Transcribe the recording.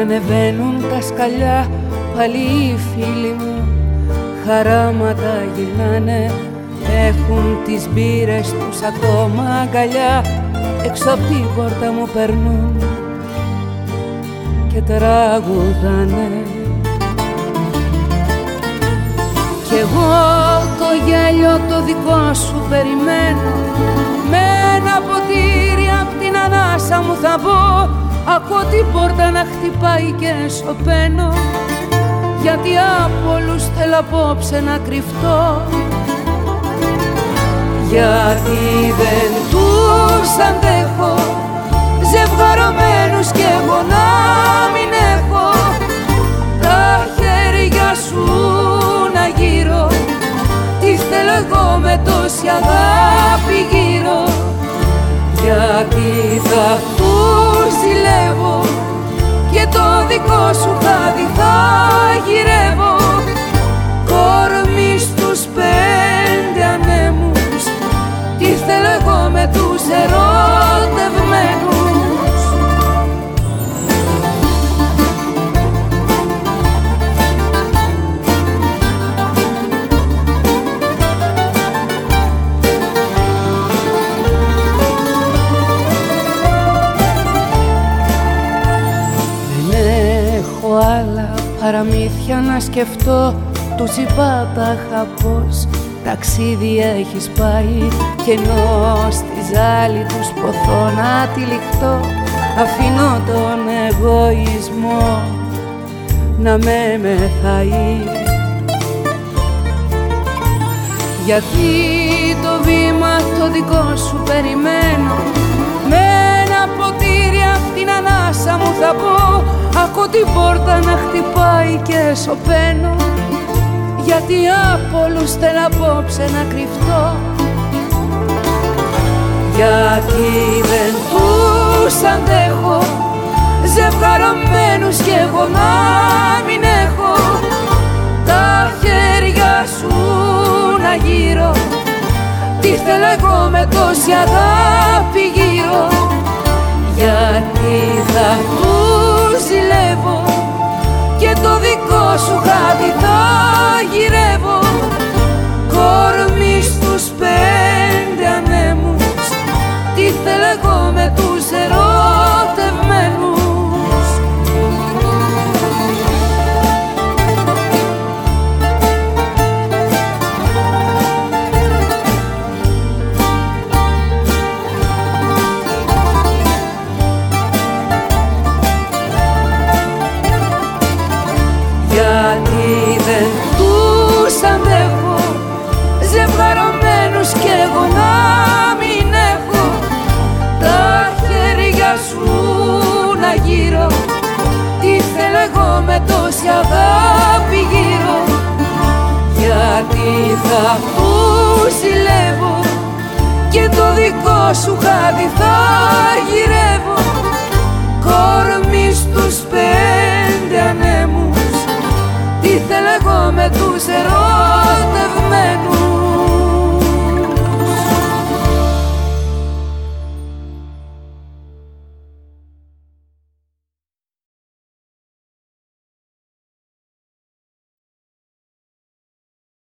ανεβαίνουν τα σκαλιά. Πάλι οι φίλοι μου χαράματα γυρνάνε έχουν τις μπύρες τους ακόμα αγκαλιά. Έξω από την πόρτα μου περνούν και τραγουδάνε. Κι εγώ το γέλιο το δικό σου περιμένω. Με ένα ποτήρι απ' την ανάσα μου θα πω Ακούω την πόρτα να χτυπάει και σωπαίνω. Γιατί από όλους θέλω απόψε να κρυφτώ γιατί δεν τους αντέχω ζευγαρωμένους κι εγώ να μην έχω. Τα χέρια σου να γύρω τι θέλω εγώ με τόση αγάπη γύρω. Γιατί θα ζηλεύω και το δικό σου χάδι θα γυρεύω παραμύθια να σκεφτώ τους είπα τα πως ταξίδι έχεις πάει και ενώ στη ζάλη τους ποθώ να τυλιχτώ αφήνω τον εγωισμό να με μεθαεί. Γιατί το βήμα το δικό σου περιμένω με ένα ποτήρι απ' την ανάσα μου θα πω Ακούω την πόρτα να χτυπάει και σωπαίνω γιατί από όλους θέλω απόψε να κρυφτώ. Γιατί δεν τους αντέχω. Ζευγαρωμένους κι εγώ να μην έχω. Τα χέρια σου να γύρω. Τι θέλω εγώ με τόση αγάπη γύρω. Γιατί θα ζηλεύω και το δικό σου χάδι θα γυρεύω με τόση αγάπη γύρω γιατί θα που ζηλεύω και το δικό σου χάδι θα γυρεύω